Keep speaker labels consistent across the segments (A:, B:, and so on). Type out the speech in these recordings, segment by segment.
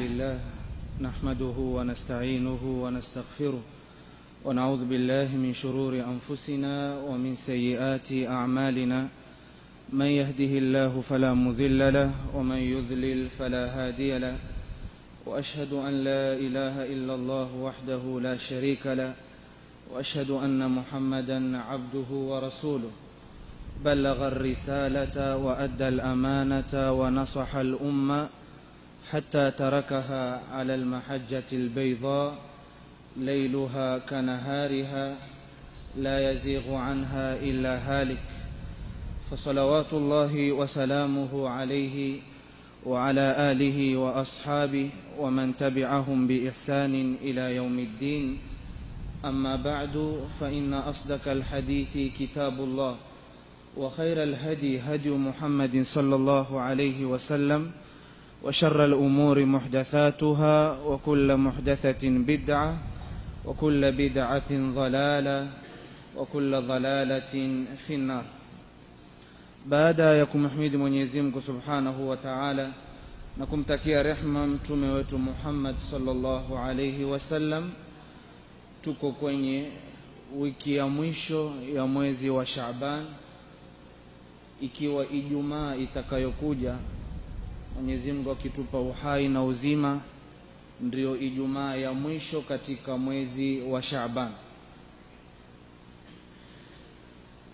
A: لله نحمده ونستعينه ونستغفره ونعوذ بالله من شرور أنفسنا ومن سيئات أعمالنا. من يهده الله فلا مذل له ومن يذلل فلا هادي له. وأشهد أن لا إله إلا الله وحده لا شريك له. وأشهد أن محمدا عبده ورسوله. بلغ الرسالة وأدى الأمانة ونصح الأمة. حتى تركها على المحجة البيضاء ليلها كنهارها لا يزيغ عنها إلا هالك. فصلوات الله وسلامه عليه وعلى آله وأصحابه ومن تبعهم بإحسان إلى يوم الدين. أما بعد فإن أصدق الحديث كتاب الله وخير الهدي هدي محمد صلى الله عليه وسلم وشر الأمور محدثاتها وكل محدثة بدعة وكل بدعة ضلالة وكل ضلالة في النار. بعد يكم حميد من يزيمك سبحانه وتعالى نكم تكيا رحمة تموت محمد صلى الله عليه وسلم تكو كوني wiki ya mwisho ya mwezi wa shaban ikiwa ijumaa itakayokuja Mwenyezi Mungu akitupa uhai na uzima ndio Ijumaa ya mwisho katika mwezi wa Shaaban.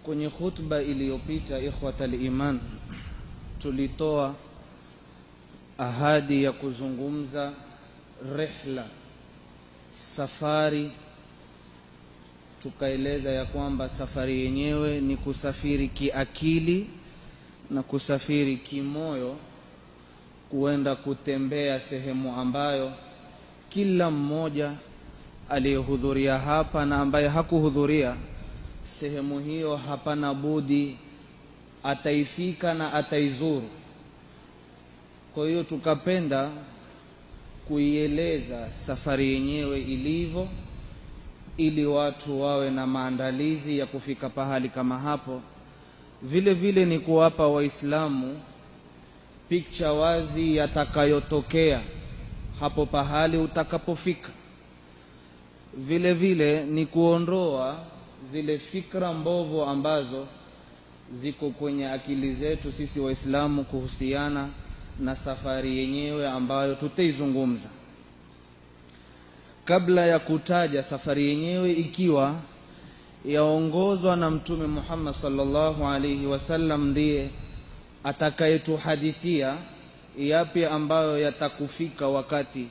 A: Kwenye khutba iliyopita ikhwatal iman tulitoa ahadi ya kuzungumza rehla safari tukaeleza ya kwamba safari yenyewe ni kusafiri kiakili na kusafiri kimoyo kuenda kutembea sehemu ambayo kila mmoja aliyehudhuria hapa na ambaye hakuhudhuria sehemu hiyo hapana budi ataifika na ataizuru. Kwa hiyo tukapenda kuieleza safari yenyewe ilivyo ili watu wawe na maandalizi ya kufika pahali kama hapo. Vile vile ni kuwapa waislamu picha wazi yatakayotokea hapo pahali utakapofika. Vile vile ni kuondoa zile fikra mbovu ambazo ziko kwenye akili zetu sisi waislamu kuhusiana na safari yenyewe ambayo tutaizungumza. Kabla ya kutaja safari yenyewe ikiwa yaongozwa na mtume Muhammad sallallahu alaihi wasallam ndiye atakayetuhadithia yapi ambayo yatakufika wakati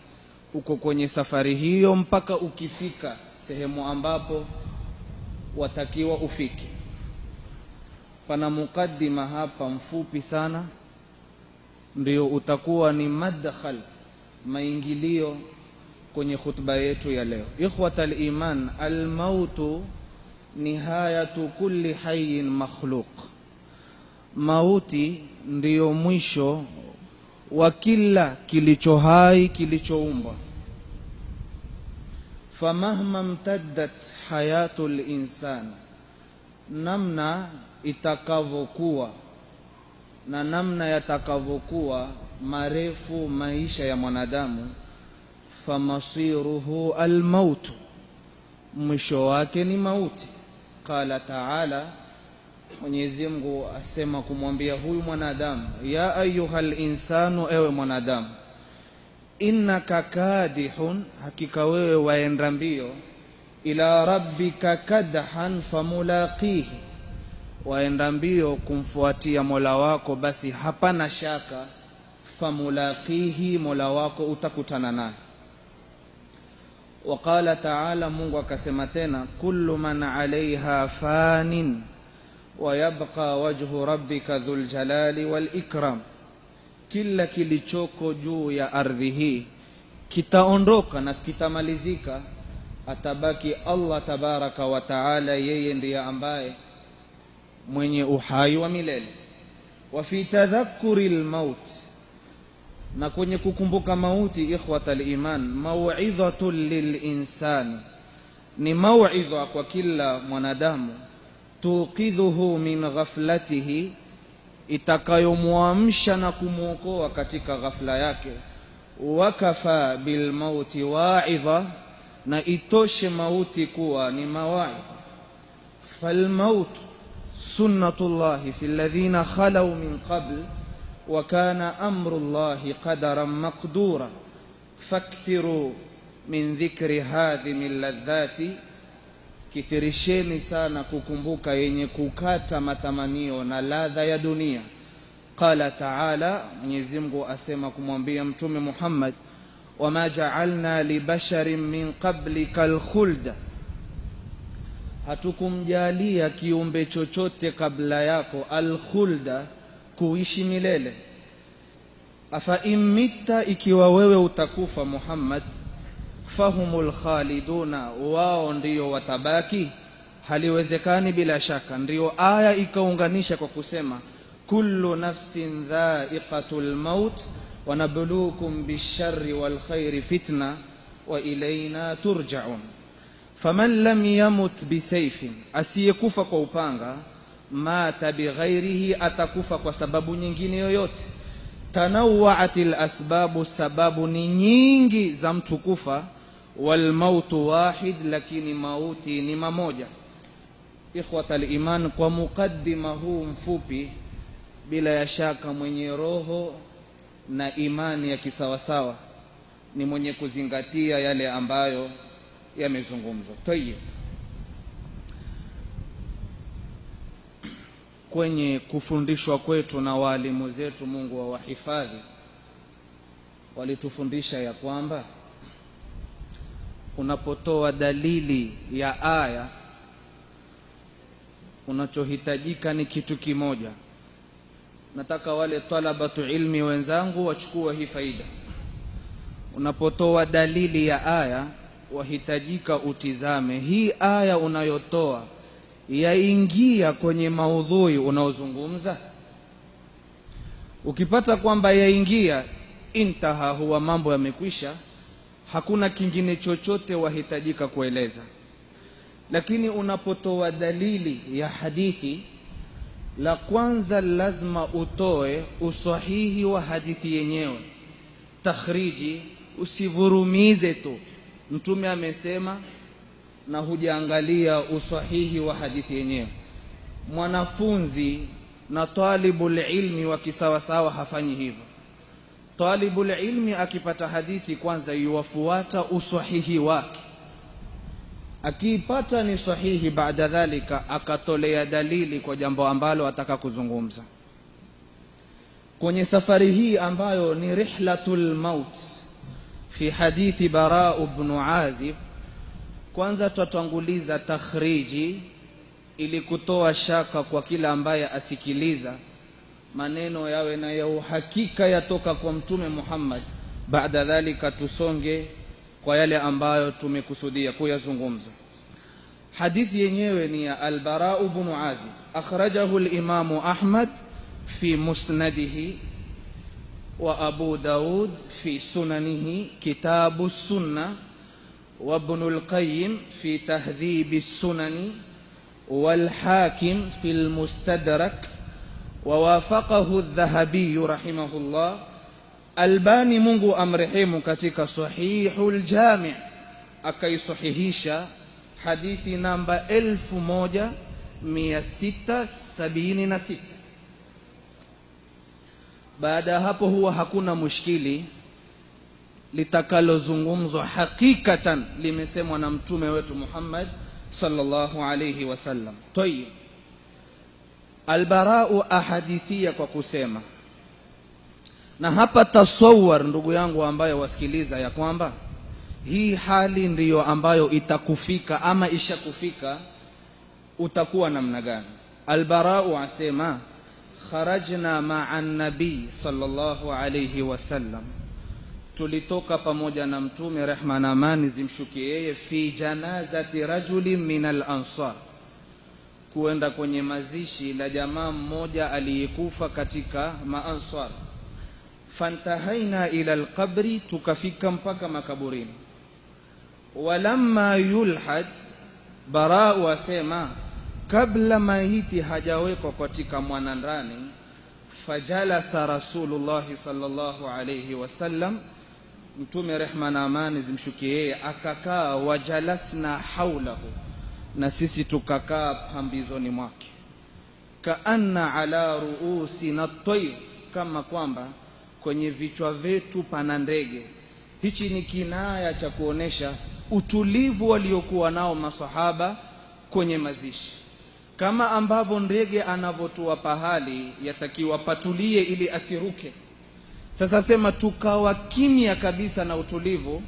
A: uko kwenye safari hiyo mpaka ukifika sehemu ambapo watakiwa ufike. Pana mukaddima hapa mfupi sana ndio utakuwa ni madkhal maingilio kwenye khutba yetu ya leo. Ikhwata aliman almautu nihayatu kulli hayin makhluq mauti ndiyo mwisho wa kila kilicho hai kilichoumbwa. Famahma mtaddat hayatu linsan namna itakavyokuwa na namna yatakavyokuwa marefu maisha ya mwanadamu famasiruhu almautu mwisho wake ni mauti. Qala taala Mwenyezi Mungu asema kumwambia huyu mwanadamu ya ayuha insanu, ewe mwanadamu innaka kadihun hakika wewe waenda mbio ila rabbika kadhan famulaqihi. Waenda mbio kumfuatia mola wako basi hapana shaka famulaqihi mola wako utakutana naye. Waqala taala mungu akasema tena kullu man alaiha fanin wayabqa wajhu rabbika dhuljalali walikram kila kilichoko juu ya ardhi hii kitaondoka na kitamalizika atabaki Allah tabaraka wa taala yeye ndiye ambaye mwenye uhai wa milele wa fi tadhakkuri lmaut na kwenye kukumbuka mauti ikhwata liman mauidhatun lilinsani ni mauidha kwa kila mwanadamu tuqidhuhu min ghaflatihi itakayomwamsha na kumwokoa katika ghafla yake wakafa bilmauti waidha na itoshe mauti kuwa ni mawaidha falmautu sunnatullahi fi alladhina khalau min qabl kana amru llahi qadaran maqdura fakthiru min dhikri hadhimi ladhati kithirisheni sana kukumbuka yenye kukata matamanio na ladha ya dunia. Qala taala mwenyezi mungu asema kumwambia mtume muhammad wama jaalna libasharin min qablika lkhulda hatukumjalia kiumbe chochote kabla yako alkhulda kuishi milele. Afa in mitta ikiwa wewe utakufa muhammad fahumul khaliduna wao ndio watabaki? Haliwezekani bila shaka. Ndio aya ikaunganisha kwa kusema kullu nafsin dha'iqatul maut wa nabluukum bisharri wal khairi fitna wa ilayna turja'un. Faman lam yamut bisayfin asiyekufa kwa upanga mata bighairihi atakufa kwa sababu nyingine yoyote. Tanawwa'atil asbabu sababu ni nyingi za mtu kufa wal mautu wahid lakini mauti ni mamoja. Ikhwata aliman kwa mukaddima huu mfupi bila ya shaka mwenye roho na imani ya kisawasawa ni mwenye kuzingatia yale ambayo yamezungumzwa. Tayib kwenye kufundishwa kwetu na waalimu zetu Mungu wa wahifadhi walitufundisha ya kwamba unapotoa dalili ya aya unachohitajika ni kitu kimoja. Nataka wale talabatu ilmi wenzangu wachukue hii faida. Unapotoa dalili ya aya wahitajika utizame. Hii aya unayotoa yaingia kwenye maudhui unaozungumza? Ukipata kwamba yaingia intaha huwa mambo yamekwisha hakuna kingine chochote wahitajika kueleza. Lakini unapotoa dalili ya hadithi la kwanza lazima utoe usahihi wa hadithi yenyewe. Takhriji usivurumize tu. Mtume amesema na hujaangalia usahihi wa hadithi yenyewe. Mwanafunzi na talibul ilmi wa kisawasawa hafanyi hivyo talibul ilmi akipata hadithi kwanza yuwafuata usahihi wake. Akiipata ni sahihi baada dhalika akatolea dalili kwa jambo ambalo ataka kuzungumza. Kwenye safari hii ambayo ni rihlatul maut fi hadithi barau ibn azib kwanza twatanguliza takhriji ili kutoa shaka kwa kila ambaye asikiliza maneno yawe na ya uhakika yatoka kwa mtume Muhammad baada dhalika tusonge kwa yale ambayo tumekusudia kuyazungumza hadithi yenyewe ni ya al-Bara ibn Azib akhrajahu al-Imam Ahmad fi musnadihi wa Abu Daud fi sunanihi kitabu sunna وابن القيم في تهذيب السنن والحاكم في المستدرك ووافقه الذهبي رحمه الله albani mungu amrehemu katika sahihu ljami akaisahihisha hadithi namba 1676 baada ya hapo huwa hakuna mushkili litakalozungumzwa hakikatan limesemwa na mtume wetu Muhammad sallallahu alayhi wasallam. Tayib, Albarau ahadithia kwa kusema, na hapa tasawar, ndugu yangu ambayo wasikiliza, ya kwamba hii hali ndiyo ambayo itakufika ama ishakufika, utakuwa namna gani? Albarau asema kharajna maa nabii sallallahu alayhi wasallam tulitoka pamoja na mtume rehma na amani zimshukie yeye fi janazati rajulin min al-ansar kuenda kwenye mazishi la jamaa mmoja aliyekufa katika maansar fantahaina ila alqabri tukafika mpaka makaburini. Walamma yulhad barau asema kabla maiti hajawekwa katika mwanandani fajalasa rasulullahi sallallahu alaihi wasallam mtume rehma na amani zimshukie yeye akakaa wajalasna haulahu na sisi tukakaa pambizoni mwake. Kaanna ala ruusina tayr kama kwamba kwenye vichwa vyetu pana ndege. Hichi ni kinaya cha kuonesha utulivu waliokuwa nao masahaba kwenye mazishi. Kama ambavyo ndege anavyotua pahali yatakiwa patulie ili asiruke. Sasa sema tukawa kimya kabisa na utulivu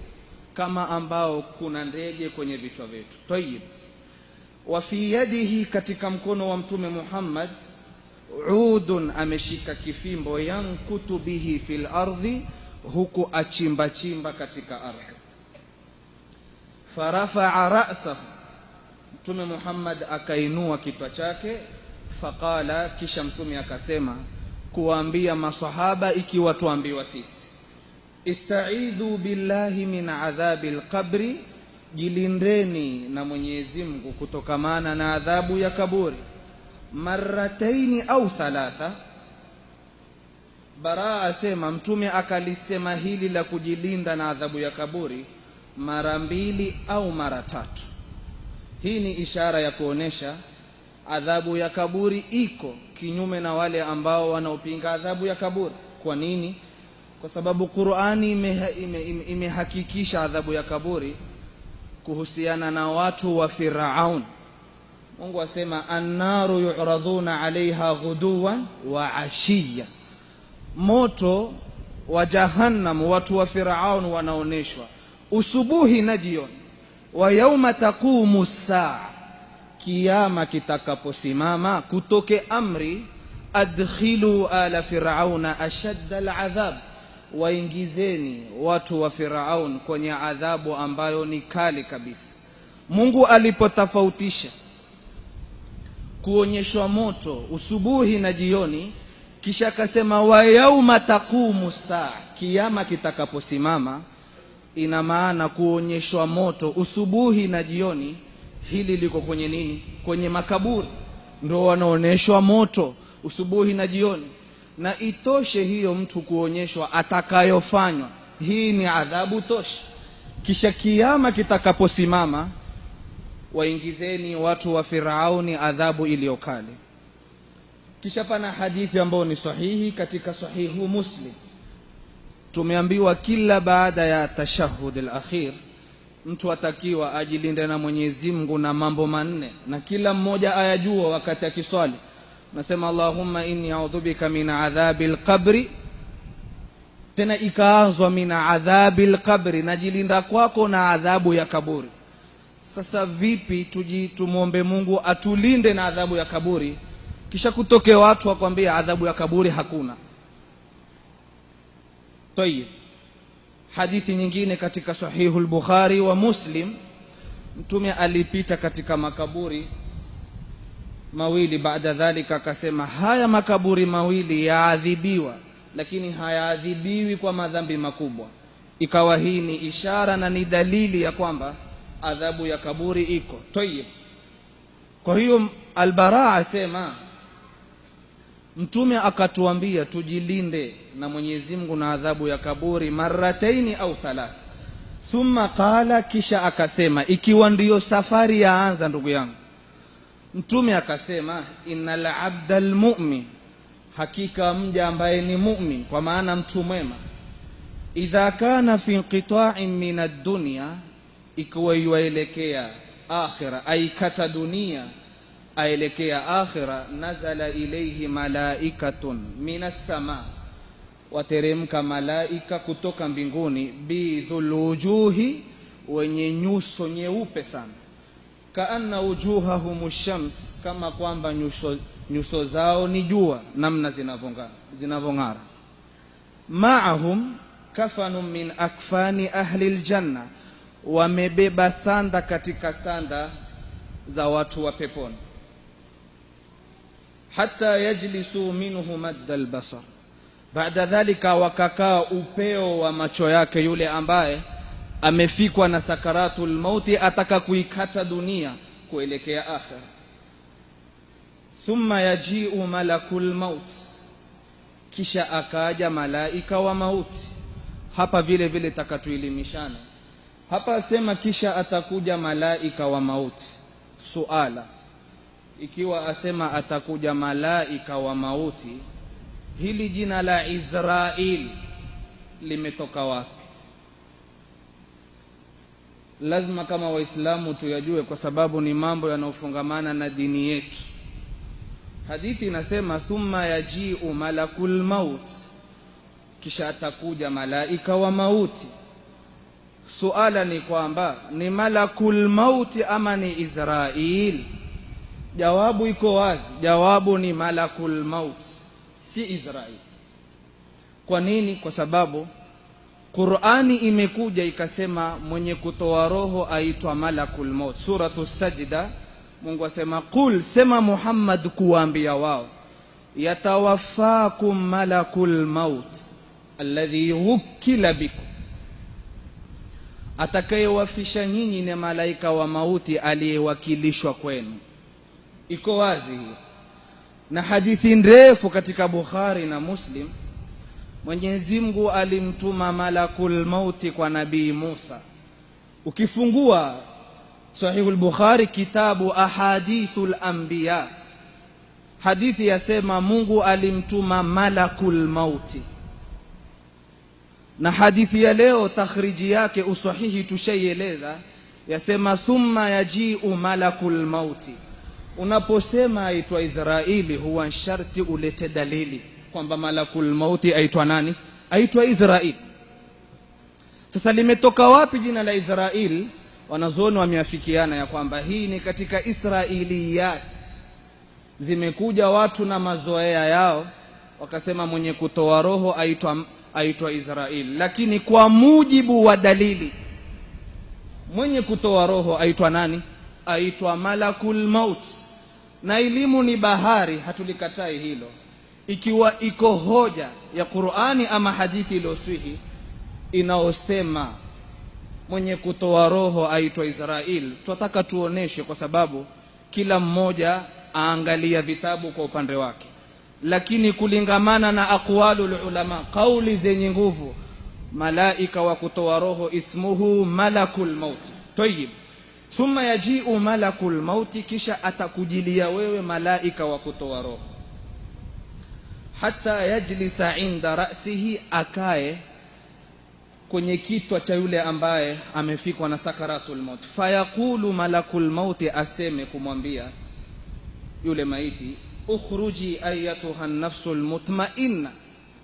A: kama ambao kuna ndege kwenye vichwa vyetu. Tayib وفي يده كتك مكون ومتوم محمد عود أمشيك كفيم بويان به في الأرض هكو أتشمب أتشمب كتك أرض فرفع رأسه توم محمد أكينو كتوشاك فقال كشم توم يكسيما كوانبيا ما صحابة إكي واتوانبي وسيس استعيذوا بالله من عذاب القبر jilindeni na Mwenyezi Mungu kutokamana na adhabu ya kaburi. Marataini au thalatha Baraa asema mtume akalisema hili la kujilinda na adhabu ya kaburi mara mbili au mara tatu. Hii ni ishara ya kuonesha adhabu ya kaburi iko kinyume na wale ambao wanaopinga adhabu ya kaburi. Kwa nini? Kwa sababu Qur'ani imehakikisha ime, ime, ime adhabu ya kaburi kuhusiana na watu wa Firaun Mungu asema annaru yu'raduna 'alayha ghuduwan wa 'ashiyya moto wa jahannam watu wa Firaun wanaoneshwa usubuhi na jioni wa yauma taqumu saa kiyama kitakaposimama kutoke amri adkhilu ala firauna ashadda aladhab waingizeni watu wa firaun kwenye adhabu ambayo ni kali kabisa. Mungu alipotofautisha kuonyeshwa moto usubuhi na jioni kisha akasema wa yauma taqumu saa kiama kitakaposimama ina maana kuonyeshwa moto usubuhi na jioni hili liko kwenye nini? Kwenye makaburi. Ndio wanaonyeshwa moto usubuhi na jioni na itoshe hiyo mtu kuonyeshwa atakayofanywa. Hii ni adhabu tosha kisha kiama kitakaposimama waingizeni watu wa Firauni adhabu iliyokali kisha pana hadithi ambayo ni sahihi katika sahihu Muslim. Tumeambiwa kila baada ya tashahud al-akhir mtu atakiwa ajilinde na Mwenyezi Mungu na mambo manne. Na kila mmoja ayajua wakati akiswali nasema Allahumma inni a'udhu bika min adhabil qabri. Tena ikaanzwa min adhabil qabri. Najilinda kwako na adhabu ya kaburi. Sasa vipi tuji tumwombe Mungu atulinde na adhabu ya kaburi? Kisha kutoke watu wakwambia adhabu ya kaburi hakuna. Tayib hadithi nyingine katika sahihu al-Bukhari wa Muslim. Mtume alipita katika makaburi mawili baada dhalika akasema haya makaburi mawili yaadhibiwa lakini hayaadhibiwi kwa madhambi makubwa. Ikawa hii ni ishara na ni dalili ya kwamba adhabu ya kaburi iko. Tayyib kwa hiyo albara asema mtume akatuambia tujilinde na Mwenyezi Mungu na adhabu ya kaburi marataini au thalath thumma qala kisha akasema ikiwa ndiyo safari yaanza ndugu yangu mtume akasema innal abdal lmumin hakika mja ambaye ni mu'min kwa maana mtu mwema. Idha kana fi inqita'in min ad-dunya ikiwa yuelekea akhira aikata dunia aelekea akhira nazala ilayhi malaikatun minas sama wateremka malaika kutoka mbinguni bidhul wujuhi wenye nyuso nyeupe sana kaanna wujuhahum shams kama kwamba nyuso, nyuso zao ni jua namna zinavong'ara zinavong'ara. Maahum kafanu min akfani ahli ljanna, wamebeba sanda katika sanda za watu wa peponi. Hata yajlisu minhu madda albasar baada dhalika wakakaa upeo wa macho yake yule ambaye amefikwa na sakaratul mauti ataka kuikata dunia kuelekea akhira thumma yaji'u malakul maut kisha akaja malaika wa mauti hapa vile vile takatuelimishana. Hapa asema kisha atakuja malaika wa mauti suala ikiwa asema atakuja malaika wa mauti hili jina la Israil limetoka wapi lazima kama waislamu tuyajue kwa sababu ni mambo yanayofungamana na dini yetu. Hadithi inasema thumma yajiu malakul maut kisha atakuja malaika wa mauti. Suala ni kwamba ni malakul mauti ama ni israil jawabu iko wazi. Jawabu ni malakul maut si israil kwa nini? Kwa sababu Qur'ani imekuja ikasema mwenye kutoa roho aitwa malakul maut. Suratu sajda Mungu asema qul sema Muhammad kuwaambia wao yatawaffakum malakul maut alladhi wukila bikum. Atakayewafisha nyinyi ni malaika wa mauti aliyewakilishwa kwenu. Iko wazi hiyo na hadithi ndefu katika Bukhari na Muslim Mwenyezi Mungu alimtuma malakul mauti kwa nabii Musa. Ukifungua Sahihul Bukhari kitabu ahadithul anbiya hadithi yasema Mungu alimtuma malakul mauti. Na hadithi ya leo takhriji yake usahihi tushaieleza yasema thumma yajiu malakul mauti. Unaposema aitwa Israeli huwa sharti ulete dalili kwamba malakul mauti aitwa nani? Aitwa israil sasa limetoka wapi jina la israil wanazuoni wameafikiana ya kwamba hii ni katika Israiliyat zimekuja watu na mazoea yao wakasema mwenye kutoa roho aitwa aitwa israil lakini kwa mujibu wa dalili mwenye kutoa roho aitwa nani? Aitwa malakul maut. Na elimu ni bahari hatulikatai hilo ikiwa iko hoja ya Qur'ani ama hadithi iliyoswihi inaosema mwenye kutoa roho aitwa Israel twataka tuoneshe kwa sababu kila mmoja aangalia vitabu kwa upande wake. Lakini kulingamana na aqwalu ulama kauli zenye nguvu malaika wa kutoa roho ismuhu malakul maut. Tayib thumma yajiu malakul mauti kisha atakujilia wewe malaika wa kutoa roho hata yajlisa inda ra'sihi akae kwenye kitwa cha yule ambaye amefikwa na sakaratul maut. Fayaqulu malakul mauti aseme kumwambia yule maiti ukhruji ayatuha nafsul mutmainna.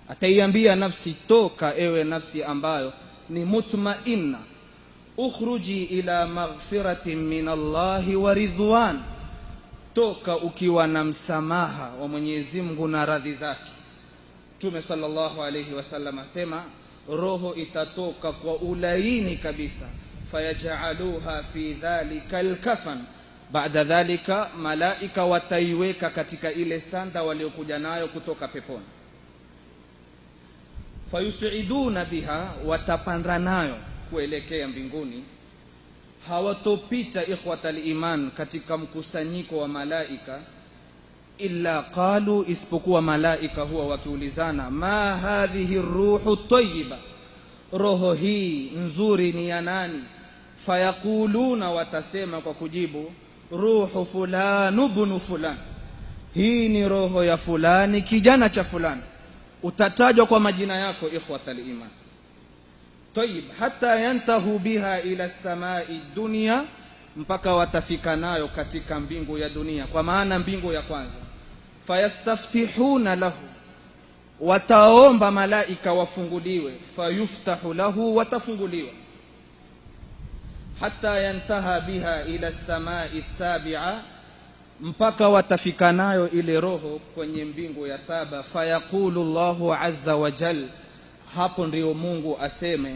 A: Ataiambia nafsi toka ewe nafsi ambayo ni mutmainna. Ukhruji ila maghfiratin min Allahi wa ridwan toka ukiwa na msamaha wa Mwenyezi Mungu na radhi zake. Mtume sallallahu alayhi wasallam asema roho itatoka kwa ulaini kabisa. Fayajaluha fi dhalika alkafan. Baada dhalika malaika wataiweka katika ile sanda waliokuja nayo kutoka peponi. Fayusiduna biha watapanda nayo kuelekea mbinguni hawatopita ikhwatal iman katika mkusanyiko wa malaika illa qalu isipokuwa malaika huwa wakiulizana ma hadhihi ruhu tayyiba? Roho hii nzuri ni ya nani? Fayaquluna watasema kwa kujibu ruhu fulanu ibn fulan, hii ni roho ya fulani kijana cha fulani. Utatajwa kwa majina yako ikhwatal iman طيب hata yantahu biha ila samai dunia mpaka watafika nayo katika mbingu ya dunia kwa maana mbingu ya kwanza fayastaftihuna lahu wataomba malaika wafunguliwe fayuftahu lahu watafunguliwa hata yantaha biha ila samai sabia mpaka watafika nayo ile roho kwenye mbingu ya saba fayaqulu Allahu azza wa jal hapo ndio Mungu aseme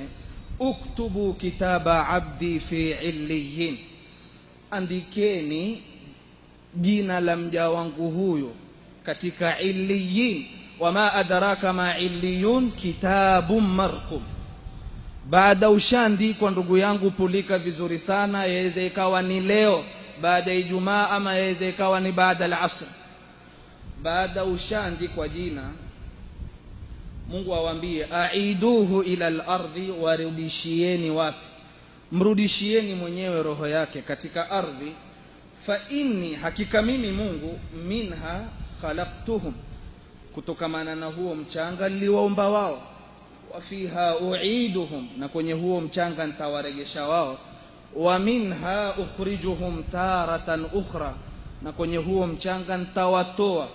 A: uktubu kitaba abdi fi illiyin. Andikeni jina la mja wangu huyo katika illiyin. Wama adraka ma illiyun kitabun markum. baada ushaandikwa ndugu yangu pulika vizuri sana yaweze ikawa ni leo baada ya Ijumaa ama yaweze ikawa ni baada al-asr baada ushaandikwa jina mungu awaambie aiduhu ila al-ardi warudishieni wapi? Mrudishieni mwenyewe roho yake katika ardhi. Fa inni hakika mimi mungu minha khalaqtuhum. Kutokamana na huo mchanga niliwaumba wao. Wa fiha uiduhum na kwenye huo mchanga nitawaregesha wao. Wa minha ukhrijuhum taratan ukhra na kwenye huo mchanga nitawatoa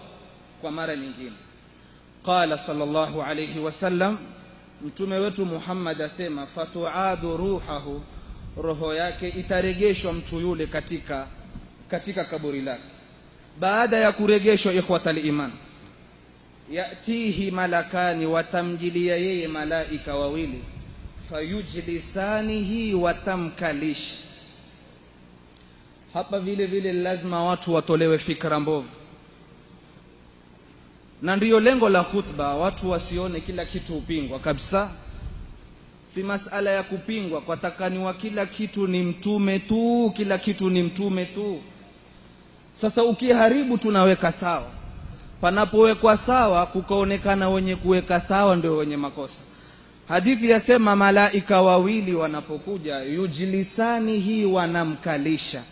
A: kwa mara nyingine qala sallallahu alayhi wasallam mtume wetu Muhammad asema fatuadu ruhahu roho yake itaregeshwa mtu yule katika katika kaburi lake. Baada ya kuregeshwa ikhwatal iman yatihi malakani watamjilia yeye malaika wawili. Fayujlisanihi watamkalishi. Hapa vile vile lazima watu watolewe fikra mbovu na ndiyo lengo la khutba watu wasione kila kitu upingwa kabisa. Si masala ya kupingwa kwa takaniwa kila kitu ni mtume tu kila kitu ni mtume tu. Sasa ukiharibu tunaweka sawa. Panapowekwa sawa kukaonekana wenye kuweka sawa ndio wenye makosa. Hadithi yasema malaika wawili wanapokuja yujilisani hii wanamkalisha.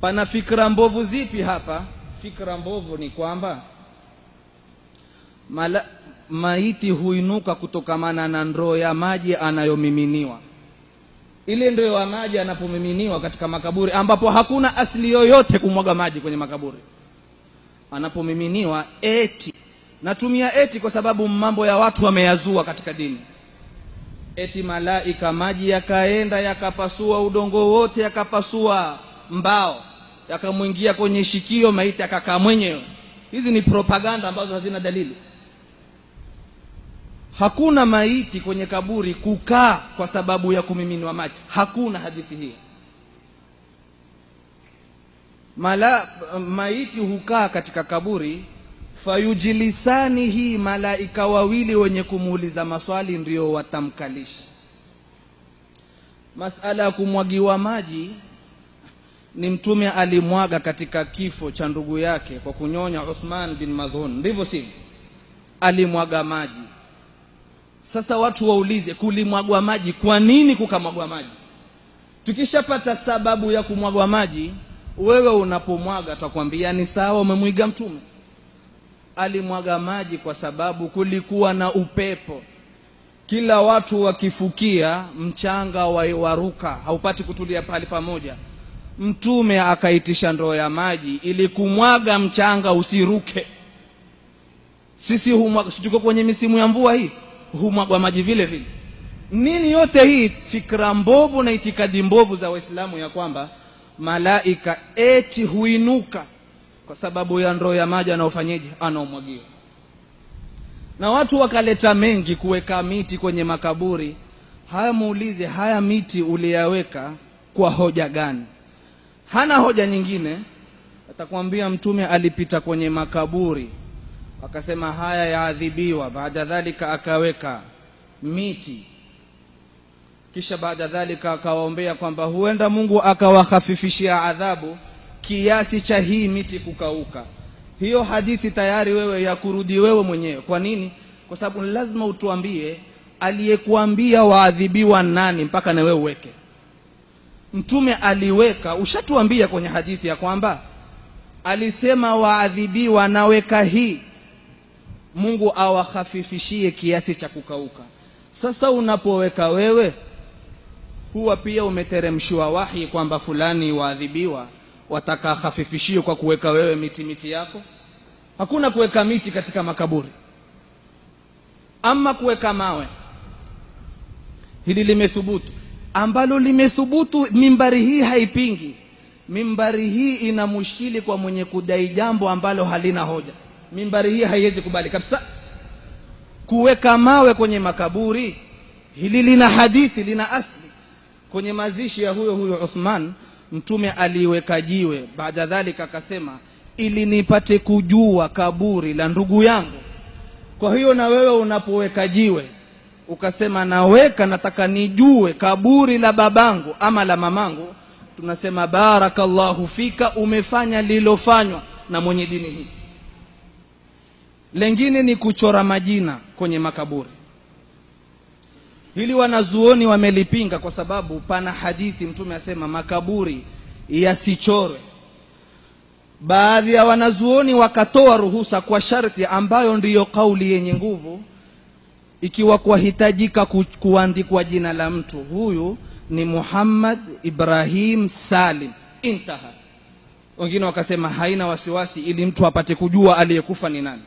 A: Pana fikra mbovu zipi hapa fikra mbovu ni kwamba mala, maiti huinuka kutokamana na ndoo ya maji anayomiminiwa. Ile ndoo ya maji anapomiminiwa katika makaburi ambapo hakuna asili yoyote kumwaga maji kwenye makaburi anapomiminiwa eti. Natumia eti kwa sababu mambo ya watu wameyazua katika dini. Eti malaika maji yakaenda yakapasua udongo wote yakapasua mbao yakamwingia kwenye shikio maiti akakaa mwenyewe. Hizi ni propaganda ambazo hazina dalili. Hakuna maiti kwenye kaburi kukaa kwa sababu ya kumiminwa maji. Hakuna hadithi hii. Mala, maiti hukaa katika kaburi. Fayujilisani hii malaika wawili wenye kumuuliza maswali ndio watamkalisha. Masala ya kumwagiwa maji ni mtume alimwaga katika kifo cha ndugu yake kwa kunyonya Uthman bin Madhun. Ndivyo sivyo? Alimwaga maji. Sasa watu waulize kulimwagwa maji? Kwa nini kukamwagwa maji? Tukishapata sababu ya kumwagwa maji wewe unapomwaga takwambia ni sawa umemwiga mtume. Alimwaga maji kwa sababu kulikuwa na upepo. Kila watu wakifukia mchanga waiwaruka, haupati kutulia pahali pamoja mtume akaitisha ndoo ya maji ili kumwaga mchanga usiruke. Sisi tuko kwenye misimu ya mvua hii? Humwagwa maji vile vile. Nini yote hii? Fikra mbovu na itikadi mbovu za waislamu ya kwamba malaika eti huinuka kwa sababu ya ndoo ya maji anaofanyeje? Anaomwagia. na watu wakaleta mengi kuweka miti kwenye makaburi. Haya muulize haya miti uliyaweka kwa hoja gani hana hoja nyingine. Atakwambia mtume alipita kwenye makaburi. Akasema haya yaadhibiwa baada dhalika akaweka miti. Kisha baada dhalika akawaombea kwamba huenda Mungu akawahafifishia adhabu kiasi cha hii miti kukauka. Hiyo hadithi tayari wewe ya kurudi wewe mwenyewe. Kwa nini? Kwa sababu lazima utuambie aliyekuambia waadhibiwa nani mpaka na wewe uweke mtume aliweka ushatuambia kwenye hadithi ya kwamba alisema waadhibiwa naweka hii. Mungu awahafifishie kiasi cha kukauka. Sasa unapoweka wewe huwa pia umeteremshiwa wahi kwamba fulani waadhibiwa wataka hafifishio kwa kuweka wewe miti miti yako. Hakuna kuweka miti katika makaburi. Ama kuweka mawe. Hili limethubutu ambalo limethubutu mimbari hii haipingi. Mimbari hii ina mushkili kwa mwenye kudai jambo ambalo halina hoja. Mimbari hii haiwezi kubali kabisa. Kuweka mawe kwenye makaburi hili lina hadithi lina asli. Kwenye mazishi ya huyo huyo Uthman mtume aliweka jiwe. Baada dhalika akasema ili nipate kujua kaburi la ndugu yangu. Kwa hiyo na wewe unapoweka jiwe ukasema naweka nataka nijue kaburi la babangu ama la mamangu. Tunasema barakallahu fika umefanya lilofanywa na mwenye dini hii. Lengine ni kuchora majina kwenye makaburi. Hili wanazuoni wamelipinga kwa sababu pana hadithi mtume asema makaburi yasichorwe. Baadhi ya wanazuoni wakatoa ruhusa kwa sharti ambayo ndiyo kauli yenye nguvu ikiwa kwahitajika kuandikwa jina la mtu huyu ni Muhammad Ibrahim Salim. Intaha. Wengine wakasema haina wasiwasi ili mtu apate kujua aliyekufa ni nani.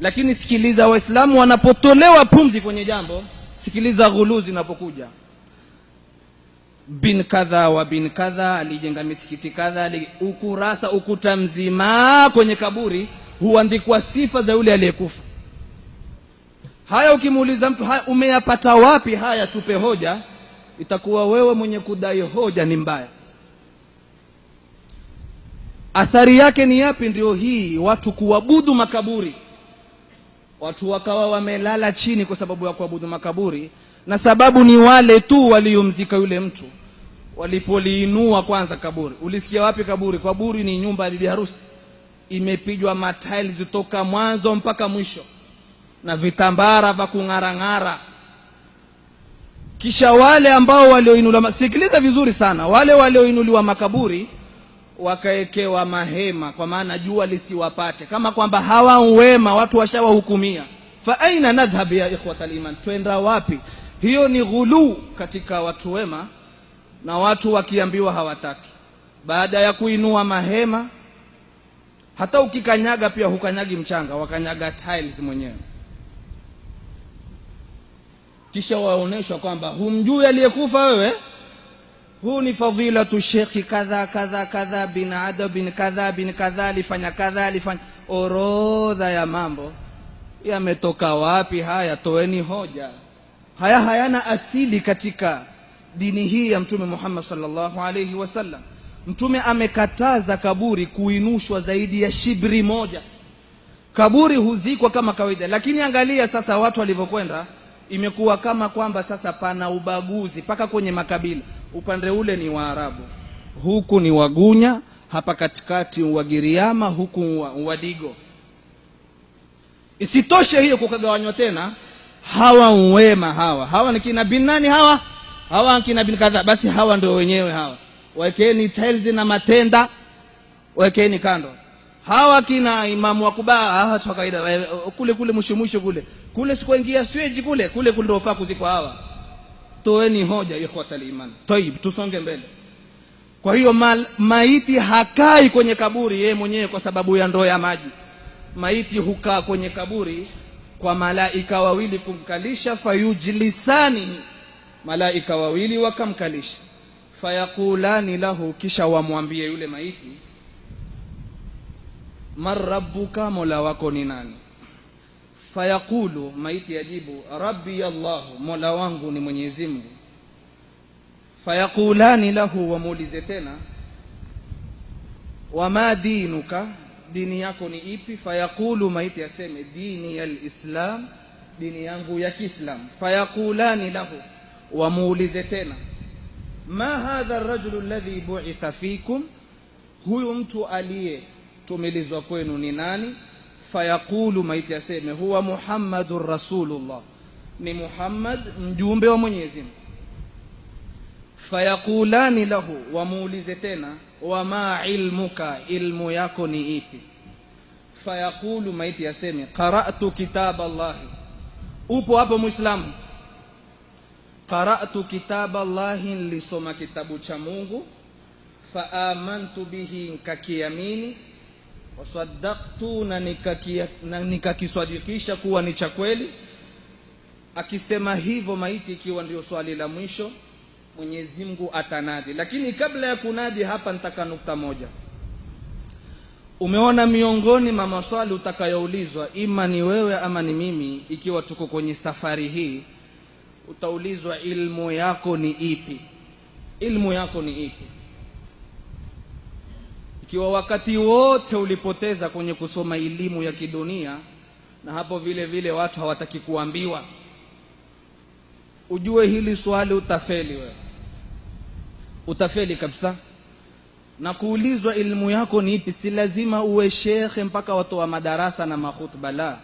A: Lakini sikiliza waislamu wanapotolewa pumzi kwenye jambo sikiliza ghuluu zinapokuja. Bin kadha wa bin kadha alijenga misikiti kadha ukurasa ukuta mzima kwenye kaburi huandikwa sifa za yule aliyekufa haya ukimuuliza mtu haya umeyapata wapi? Haya tupe hoja. Itakuwa wewe mwenye kudai hoja ni mbaya. Athari yake ni yapi? Ndio hii watu kuabudu makaburi. Watu wakawa wamelala chini kwa sababu ya kuabudu makaburi na sababu ni wale tu waliomzika yule mtu walipoliinua kwanza kaburi. Ulisikia wapi kaburi? Kaburi ni nyumba ya bibi harusi. Imepijwa matiles toka mwanzo mpaka mwisho na vitambara vya kung'arang'ara. Kisha wale ambao walioinuliwa sikiliza vizuri sana wale walioinuliwa makaburi wakaekewa mahema kwa maana jua lisiwapate. Kama kwamba hawa wema watu washawahukumia. Fa aina nadhhab ya ikhwata aliman? Twenda wapi? Hiyo ni ghuluu katika watu wema na watu wakiambiwa hawataki. Baada ya kuinua mahema hata ukikanyaga pia hukanyagi mchanga wakanyaga tiles mwenyewe kisha waonyeshwa kwamba humjui aliyekufa wewe? Huu ni fadhilatu shekhi kadha kadha kadha bin ada bin kadha bin kadha alifanya kadha alifanya. Orodha ya mambo yametoka wapi? Haya toeni hoja. Haya hayana asili katika dini hii ya mtume Muhammad sallallahu alayhi wasallam mtume amekataza kaburi kuinushwa zaidi ya shibri moja. Kaburi huzikwa kama kawaida. Lakini angalia sasa watu walivyokwenda imekuwa kama kwamba sasa pana ubaguzi mpaka kwenye makabila. Upande ule ni waarabu huku ni wagunya hapa katikati wagiriama huku wa, wadigo isitoshe hiyo kukagawanywa tena hawa wema hawa. Hawa ni kina bin nani hawa? Hawa kina bin kadha basi hawa ndio wenyewe hawa. Wekeni tiles na matenda. Wekeni kando. Hawa kina imamu wa kubaa hawa kawaida. Kule kule mwisho mwisho kule kule sikuingia sweji kule. Kule kundofaa ndio kuzikwa hawa. Toeni hoja ikhwatal iman tayib tusonge mbele. Kwa hiyo mal, maiti hakai kwenye kaburi yeye mwenyewe kwa sababu ya ndoo ya maji. Maiti hukaa kwenye kaburi kwa malaika wawili kumkalisha fayujlisani. Malaika wawili wakamkalisha. Fayaqulani lahu kisha wamwambie yule maiti man rabbuka mola wako ni nani fayaqulu maiti yajibu rabbi allah mola wangu ni mwenyezi mungu. Fayaqulani lahu wamuulize tena wama dinuka dini yako ni ipi? Fayaqulu maiti aseme dini ya lislam dini yangu ya kiislam fayaqulani lahu wamuulize tena ma hadha rajulu alladhi bu'itha fikum? Huyu mtu aliyetumilizwa kwenu ni nani fayaqulu maiti aseme huwa muhammadun rasulullah. Ni muhammad mjumbe wa mwenyezi fayaqulani lahu wamuulize tena wama ilmuka ilmu yako ni ipi? Fayaqulu maiti aseme qara'tu kitab allahi upo hapo muislamu? Qara'tu kitab allahi nilisoma kitabu cha mungu. Faamantu bihi nkakiamini wasaddaqtu na nikakiswadikisha kuwa ni cha kweli. Akisema hivyo maiti ikiwa ndio swali la mwisho Mwenyezi Mungu atanadi lakini kabla ya kunadi hapa nitaka nukta moja. Umeona miongoni mwa maswali utakayoulizwa ima ni wewe ama ni mimi ikiwa tuko kwenye safari hii utaulizwa ilmu yako ni ipi? Ilmu yako ni ipi ikiwa wakati wote ulipoteza kwenye kusoma elimu ya kidunia na hapo vile vile watu hawataki kuambiwa ujue hili swali utafeli wewe. Utafeli kabisa. Na kuulizwa elimu yako ni ipi si lazima uwe shekhe mpaka watoa madarasa na makhutba la.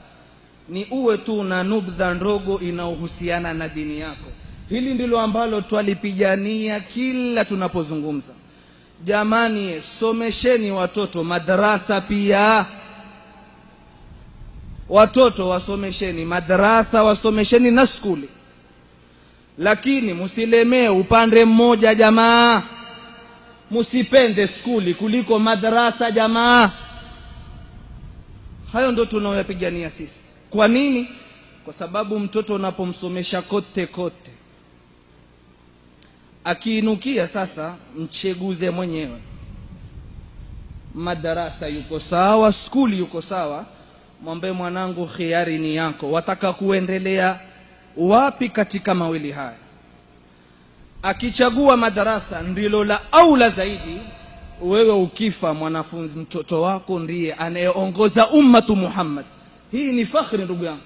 A: Ni uwe tu na nubdha ndogo inayohusiana na dini yako. Hili ndilo ambalo twalipigania kila tunapozungumza jamani somesheni watoto madarasa pia. Watoto wasomesheni madarasa wasomesheni na skuli. Lakini msilemee upande mmoja jamaa. Msipende skuli kuliko madarasa jamaa. Hayo ndo tunaoyapigania sisi. Kwa nini? Kwa sababu mtoto unapomsomesha kote kote akiinukia sasa mcheguze mwenyewe. Madarasa yuko sawa skuli yuko sawa. Mwambe mwanangu khiari ni yako. Wataka kuendelea wapi katika mawili haya? Akichagua madarasa ndilo la aula zaidi. Wewe ukifa mwanafunzi mtoto wako ndiye anayeongoza ummatu muhammad. Hii ni fakhri ndugu yangu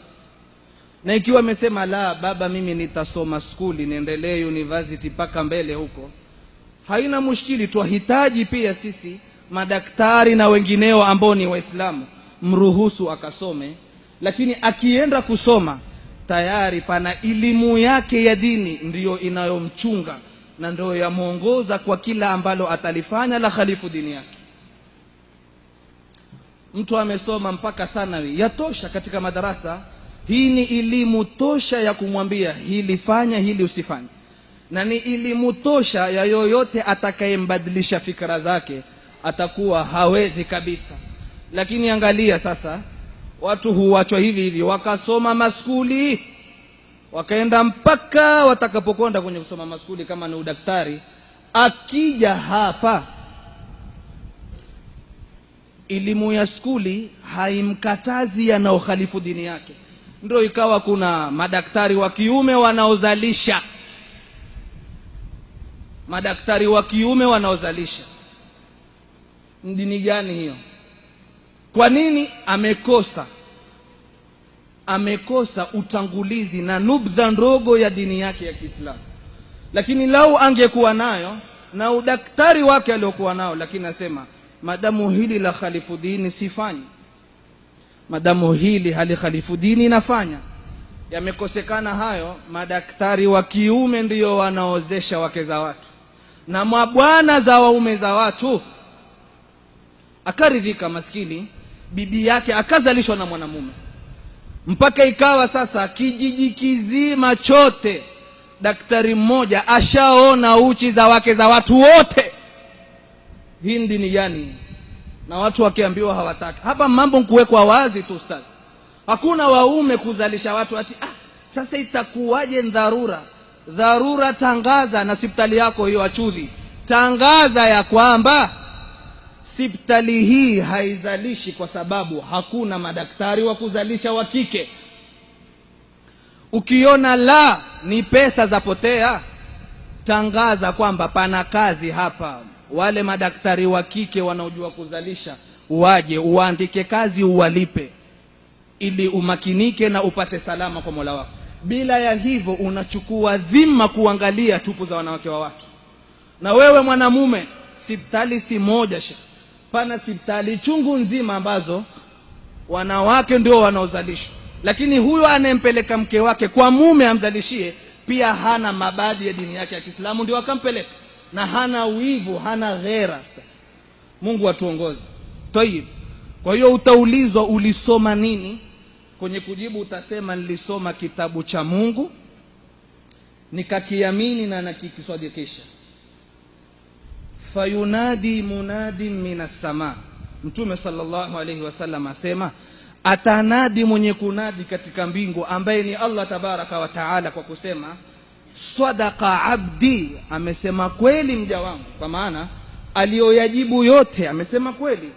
A: na ikiwa amesema la baba mimi nitasoma skuli niendelee university mpaka mbele huko haina mushkili twahitaji pia sisi madaktari na wengineo ambao ni waislamu mruhusu akasome. Lakini akienda kusoma tayari pana elimu yake ya dini ndiyo inayomchunga na ndio yamwongoza kwa kila ambalo atalifanya la khalifu dini yake. Mtu amesoma mpaka thanawi yatosha katika madarasa hii ni elimu tosha ya kumwambia hili fanya hili usifanye. Na ni elimu tosha ya yoyote atakayembadilisha fikra zake atakuwa hawezi kabisa. Lakini angalia sasa watu huwachwa hivi hivi wakasoma maskuli wakaenda mpaka watakapokwenda kwenye kusoma maskuli kama ni udaktari. Akija hapa elimu ya skuli haimkatazi yanaokhalifu dini yake ndio ikawa kuna madaktari wa kiume wanaozalisha. Madaktari wa kiume wanaozalisha. Dini gani hiyo? Kwa nini amekosa? Amekosa utangulizi na nubdha ndogo ya dini yake ya Kiislamu. Lakini lau angekuwa nayo na udaktari wake aliokuwa nao lakini nasema madamu hili la khalifu dini sifanyi madamu hili halikhalifu dini inafanya. Yamekosekana hayo madaktari wa kiume ndiyo wanaozesha wake za watu. Na mabwana za waume za watu. Akaridhika maskini bibi yake akazalishwa na mwanamume. Mpaka ikawa sasa kijiji kizima chote daktari mmoja ashaona uchi za wake za watu wote. Hii dini gani na watu wakiambiwa hawataki. Hapa mambo nkuwekwa wazi tu ustadhi hakuna waume kuzalisha watu ati ah, sasa itakuwaje dharura? Dharura tangaza na sipitali yako hiyo achudhi tangaza ya kwamba sipitali hii haizalishi kwa sababu hakuna madaktari wa kuzalisha wa kike. Ukiona la ni pesa zapotea tangaza kwamba pana kazi hapa wale madaktari wa kike wanaojua kuzalisha waje uwaandike kazi uwalipe ili umakinike na upate salama kwa mola wako. Bila ya hivyo unachukua dhima kuangalia tupu za wanawake wa watu. Na wewe mwanamume siptali si moja shekh pana siptali chungu nzima ambazo wanawake ndio wanaozalishwa. Lakini huyo anayempeleka mke wake kwa mume amzalishie pia hana mabadi ya dini yake ya Kiislamu ndio akampeleka na hana wivu hana ghera. Mungu atuongoze. Tayib kwa hiyo utaulizwa ulisoma nini? Kwenye kujibu utasema nilisoma kitabu cha Mungu nikakiamini na nakikisadikisha fayunadi munadi minas sama mtume sallallahu alaihi wasallam asema atanadi mwenye kunadi katika mbingu ambaye ni Allah tabaraka wa taala kwa kusema sadaqa abdi amesema kweli mja wangu. Kwa maana aliyoyajibu yote amesema kweli.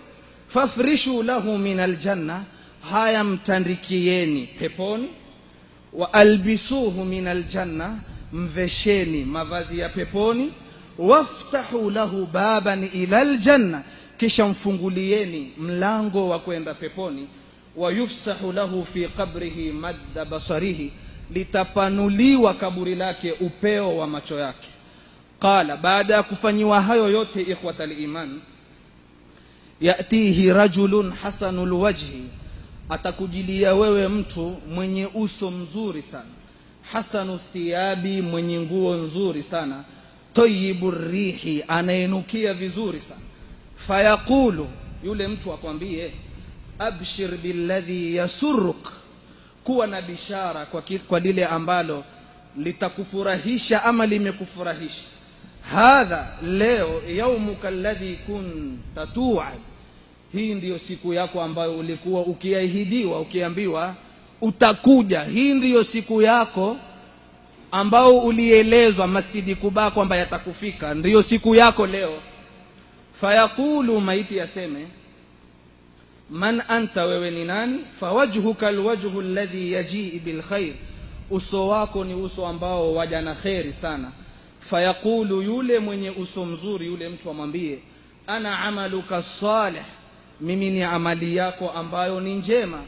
A: Fafrishu lahu min aljanna haya mtandikieni peponi. Wa albisuhu min aljanna mvesheni mavazi ya peponi. Waftahu lahu baban ila aljanna kisha mfungulieni mlango wa kwenda peponi. Wa yufsahu lahu fi qabrihi madda basarihi litapanuliwa kaburi lake upeo wa macho yake. Qala baada ya kufanyiwa hayo yote ikhwata liman yatihi rajulun hasanul wajhi atakujilia wewe mtu mwenye uso mzuri sana hasanu thiabi mwenye nguo nzuri sana tayibu rihi anayenukia vizuri sana. Fayaqulu yule mtu akwambie abshir billadhi yasurruk kuwa na bishara kwa, kwa lile ambalo litakufurahisha ama limekufurahisha. Hadha leo yaumuka alladhi kunta tuad. Hii ndiyo siku yako ambayo ulikuwa ukiahidiwa ukiambiwa utakuja. Hii ndiyo siku yako ambao ulielezwa masjidi kubaa kwamba yatakufika. Ndiyo siku yako leo. Fayaqulu maiti yaseme man anta wewe ni nani? Fawajhuka alwajhu alladhi yajii bilkhair uso wako ni uso ambao waja na kheri sana. Fayaqulu yule mwenye uso mzuri yule mtu amwambie ana amaluka salih mimi ni amali yako ambayo ni njema.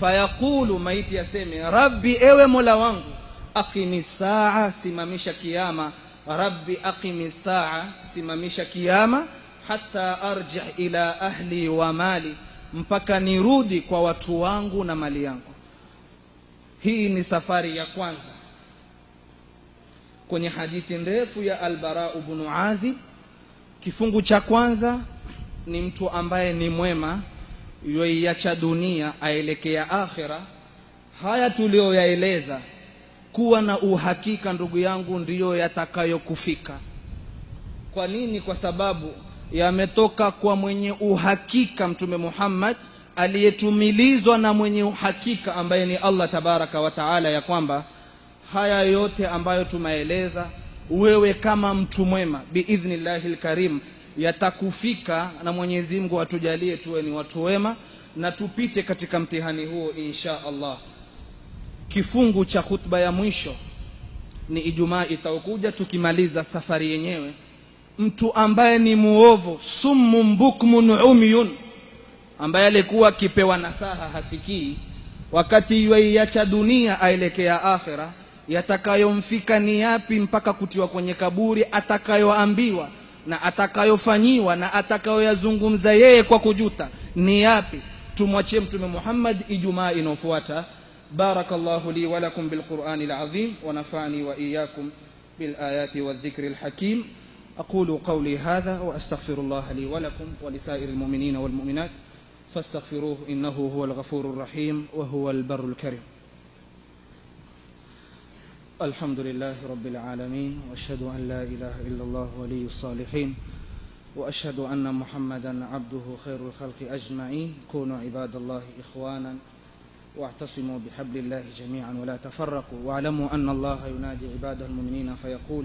A: Fayaqulu maiti aseme rabbi ewe mola wangu aqimi saa simamisha kiyama. Rabbi aqimi saa simamisha kiyama hata arji ila ahli wa mali mpaka nirudi kwa watu wangu na mali yangu. Hii ni safari ya kwanza. Kwenye hadithi ndefu ya albara ibn azib kifungu cha kwanza ni mtu ambaye ni mwema yoiacha dunia aelekea akhira. Haya tuliyoyaeleza kuwa na uhakika ndugu yangu ndiyo yatakayokufika. Kwa nini? Kwa sababu yametoka kwa mwenye uhakika mtume Muhammad aliyetumilizwa na mwenye uhakika ambaye ni Allah tabaraka wa taala ya kwamba haya yote ambayo tumaeleza wewe kama mtu mwema biidhnillahi lkarim yatakufika na Mwenyezi Mungu atujalie tuwe ni watu wema na tupite katika mtihani huo insha Allah. Kifungu cha khutba ya mwisho ni Ijumaa itaokuja tukimaliza safari yenyewe mtu ambaye ni muovu summun bukmun umyun ambaye alikuwa akipewa nasaha hasikii wakati yuaiacha dunia aelekea akhira yatakayomfika ni yapi mpaka kutiwa kwenye kaburi atakayoambiwa na atakayofanyiwa na atakayoyazungumza yeye kwa kujuta ni yapi? Tumwachie mtume Muhammad ijumaa inofuata barakallahu li wa lakum bilqur'ani azim wa nafa'ani wa iyyakum wadhikri alhakim أقول قولي هذا وأستغفر الله لي ولكم ولسائر المؤمنين والمؤمنات فاستغفروه إنه هو الغفور الرحيم وهو البر الكريم. الحمد لله رب العالمين وأشهد أن لا إله إلا الله ولي الصالحين وأشهد أن محمدا عبده خير الخلق أجمعين. كونوا عباد الله إخوانا واعتصموا بحبل الله جميعا ولا تفرقوا واعلموا أن الله ينادي عباده المؤمنين فيقول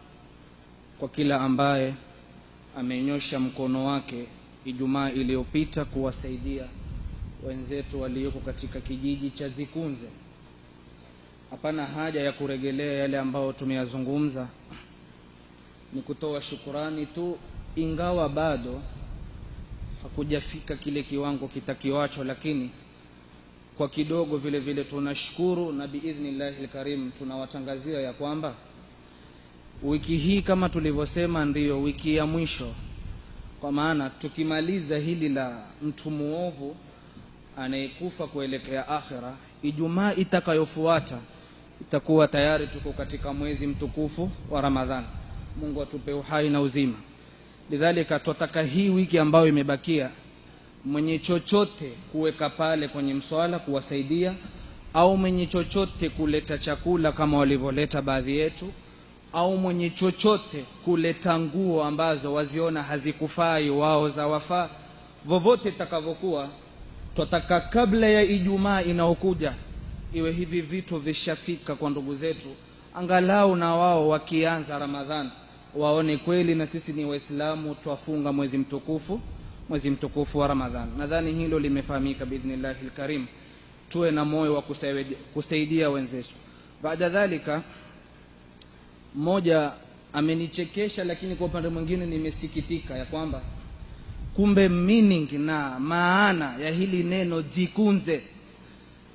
A: kwa kila ambaye amenyosha mkono wake Ijumaa iliyopita kuwasaidia wenzetu walioko katika kijiji cha Zikunze. Hapana haja ya kuregelea yale ambayo tumeyazungumza, ni kutoa shukurani tu, ingawa bado hakujafika kile kiwango kitakiwacho, lakini kwa kidogo vile vile tunashukuru, na biidhnillahi lkarim tunawatangazia ya kwamba wiki hii kama tulivyosema ndiyo wiki ya mwisho. Kwa maana tukimaliza hili la mtu muovu anayekufa kuelekea akhira ijumaa itakayofuata itakuwa tayari tuko katika mwezi mtukufu wa ramadhan. Mungu atupe uhai na uzima. Lidhalika twataka hii wiki ambayo imebakia mwenye chochote kuweka pale kwenye mswala kuwasaidia au mwenye chochote kuleta chakula kama walivyoleta baadhi yetu au mwenye chochote kuleta nguo ambazo waziona hazikufai wao za wafaa vovote itakavyokuwa twataka kabla ya ijumaa inayokuja iwe hivi vitu vishafika kwa ndugu zetu angalau na wao wakianza ramadhan. Waone kweli na sisi ni waislamu twafunga mwezi mtukufu mwezi mtukufu wa ramadhan. Nadhani hilo limefahamika biidhnillahi lkarim tuwe na moyo wa kusaidia, kusaidia wenzetu. Baada dhalika mmoja amenichekesha lakini kwa upande mwingine nimesikitika ya kwamba kumbe meaning na maana ya hili neno jikunze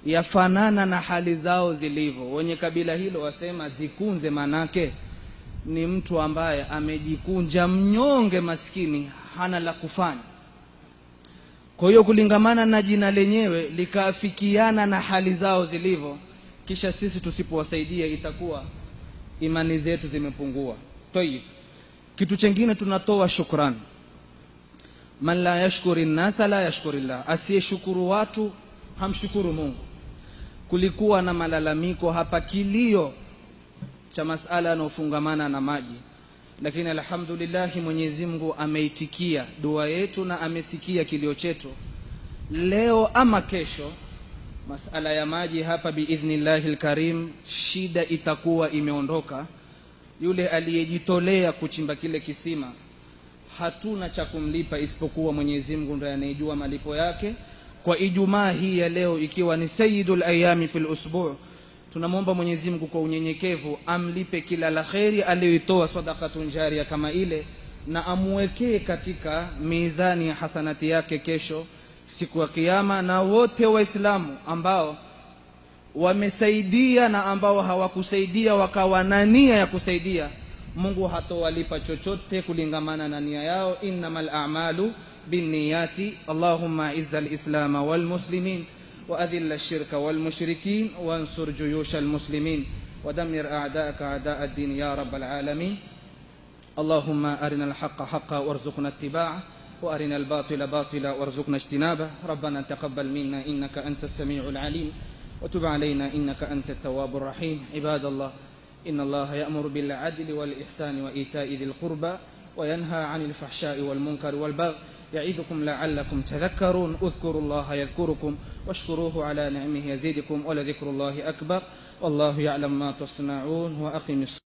A: yafanana na hali zao zilivyo. Wenye kabila hilo wasema jikunze manake ni mtu ambaye amejikunja mnyonge maskini hana la kufanya. Kwa hiyo kulingamana na jina lenyewe likaafikiana na hali zao zilivyo kisha sisi tusipowasaidia itakuwa imani zetu zimepungua. Tayib kitu chengine tunatoa shukrani. Man la yashkuri nnasa la yashkuri llah. Asiyeshukuru watu hamshukuru mungu. Kulikuwa na malalamiko hapa kilio cha masala yanayofungamana na maji. Lakini alhamdulillahi mwenyezi mungu ameitikia dua yetu na amesikia kilio chetu. Leo ama kesho masala ya maji hapa biidhnillahi lkarim shida itakuwa imeondoka. Yule aliyejitolea kuchimba kile kisima hatuna cha kumlipa isipokuwa mwenyezi mungu ndiye anayejua malipo yake. Kwa ijumaa hii ya leo ikiwa ni sayidul ayami fi lusbu tunamwomba mwenyezi mungu kwa unyenyekevu amlipe kila la kheri aliyoitoa sadakatun jaria kama ile na amwekee katika mizani ya hasanati yake kesho siku ya kiyama na wote waislamu ambao wamesaidia na ambao hawakusaidia wakawa na nia ya kusaidia mungu hatowalipa chochote kulingamana na nia yao innamal a'malu binniyati allahumma izza alislama walmuslimin وأذل الشرك والمشركين وانصر جيوش المسلمين ودمر أعداءك أعداء الدين يا رب العالمين اللهم أرنا الحق حقا وارزقنا اتباعه وأرنا الباطل باطلا وارزقنا اجتنابه. ربنا تقبل منا إنك أنت السميع العليم. وتب علينا إنك أنت التواب الرحيم. عباد الله إن الله يأمر بالعدل والإحسان وإيتاء ذي القربى وينهى عن الفحشاء والمنكر والبغي. يعظكم لعلكم تذكرون. اذكروا الله يذكركم واشكروه على نعمه يزيدكم ولذكر الله أكبر. والله يعلم ما تصنعون وأقم الصلاة.